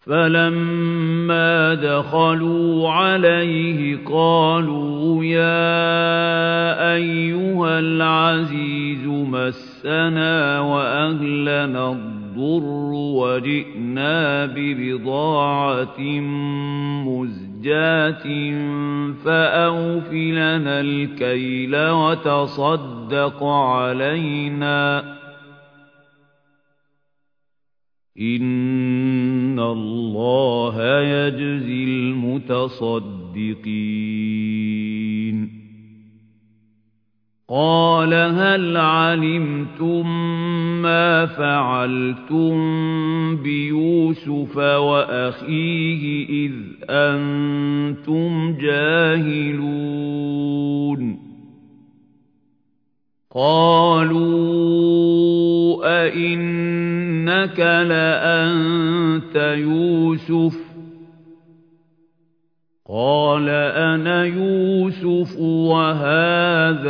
فلما دخلوا عليه قالوا يا أيها العزيز مسنا وأهلنا الضر وجئنا ببضاعة مزجاة فأوفلنا الكيل وتصدق علينا الله يجزي المتصدقين قال هل علمتم ما فعلتم بيوسف وأخيه إذ أنتم جاهلون قالوا أئنك لأنت يوسف. قال أنا يوسف وهذا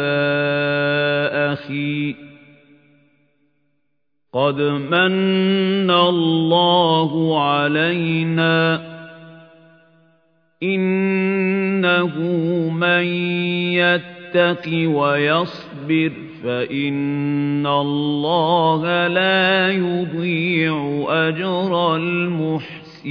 أخي. قد من الله علينا. إنه من يتق ويصبر فإن الله لا يضيع أجر المحسنين.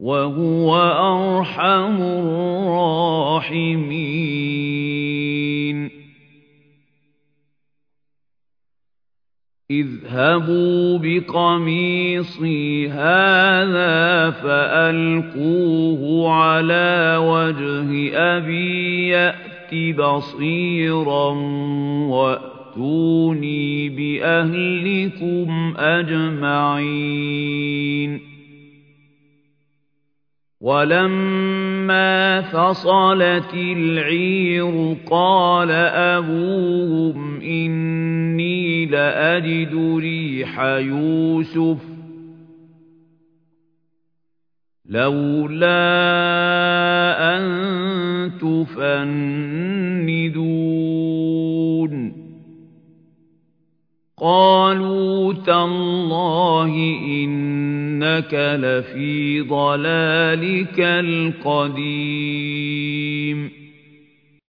وهو أرحم الراحمين. اذهبوا بقميصي هذا فألقوه على وجه أبي يأت بصيرا وأتوني بأهلكم أجمعين. ولما فصلت العير قال أبوهم إني لأجد ريح يوسف لولا أن تفندون قالوا تالله إنك لفي ضلالك القديم.